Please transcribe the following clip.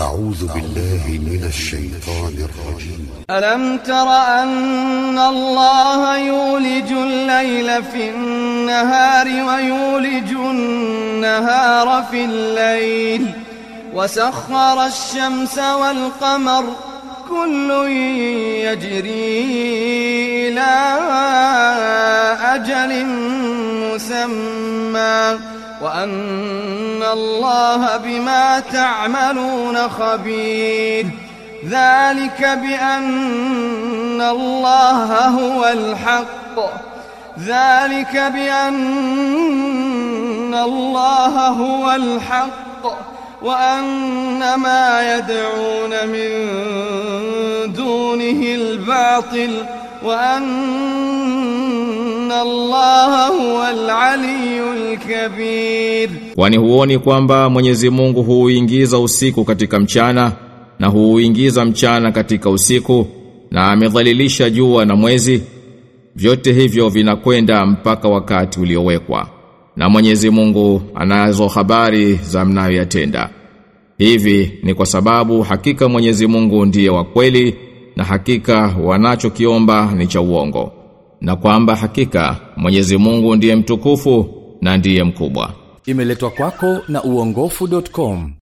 أعوذ بالله من الشيطان الرجيم. ألم تر أن الله يولج الليل في النهار ويولج النهار في الليل وسخر الشمس والقمر كل يجري إلى أجل مسمى وأن الله بما تعملون خبير. ذلك بأن الله هو الحق. ذلك بأن الله هو الحق. وأن ما يدعون من دونه الباطل. وأن الله aliyul kabir. Kwani huoni kwamba Mwenyezi Mungu huuingiza usiku katika mchana na huuingiza mchana katika usiku na amedhalilisha jua na mwezi? Vyote hivyo vinakwenda mpaka wakati uliowekwa. Na Mwenyezi Mungu anazo habari za mnayoyatenda. Hivi ni kwa sababu hakika Mwenyezi Mungu ndiye wa kweli na hakika wanachokiomba ni cha uongo na kwamba hakika Mwenyezi Mungu ndiye mtukufu na ndiye mkubwa Imeletwa kwako na uongofu.com.